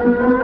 Mm-hmm.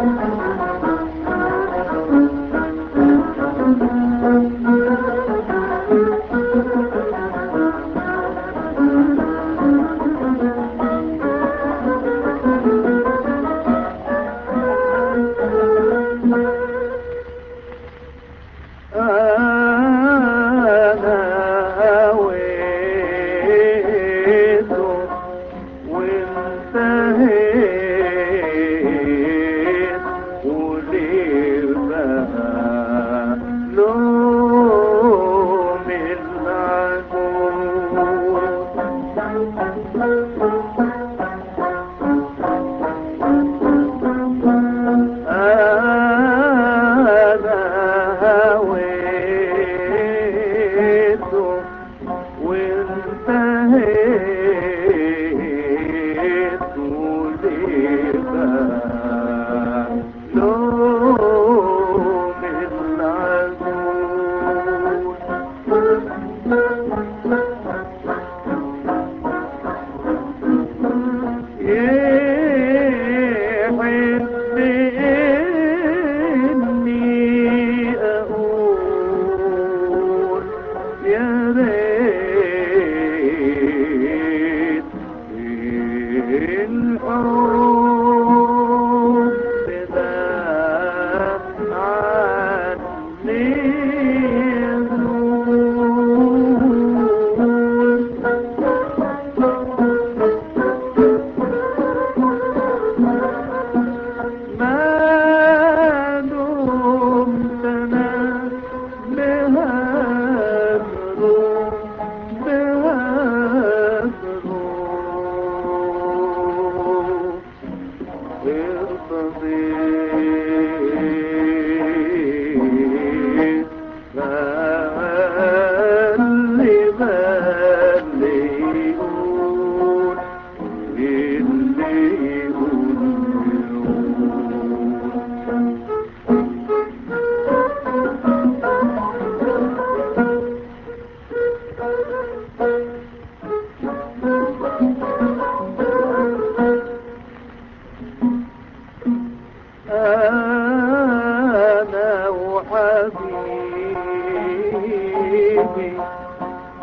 حبيبي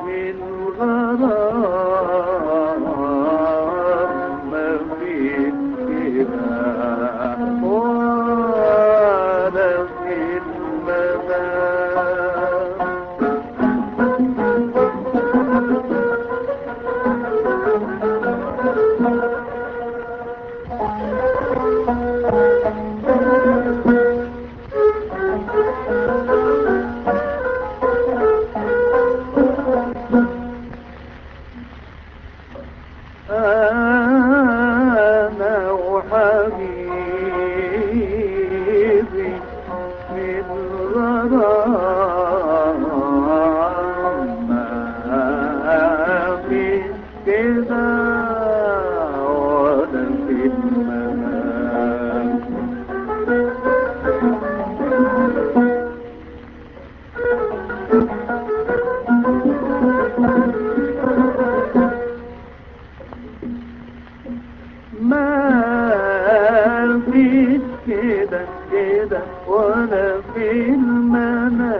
من غرام في الكلام وأنا في المدام ولا في المنام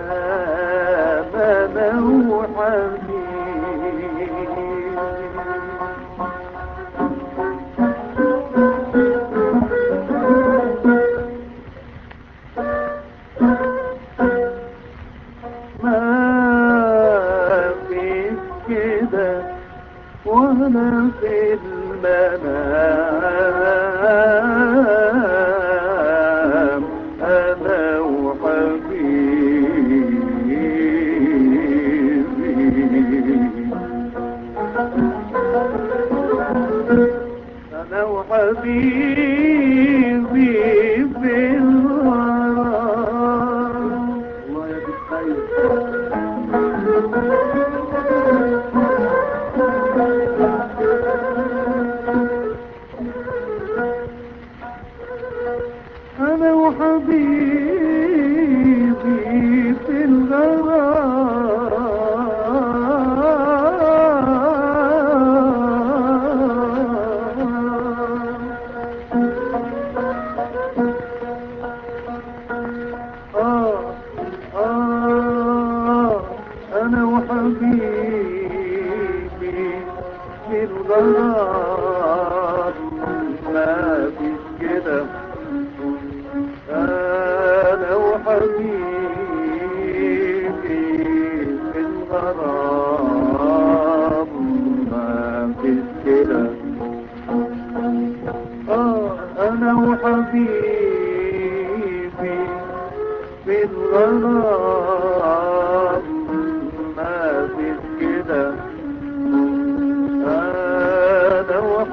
أنا وحبيب ما في كده ولا في المنام. حبيبي بالله الغار ما أنا وحبيبي في الغرام ما أنا وحبيبي في الغرام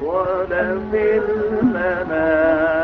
ولا في المنام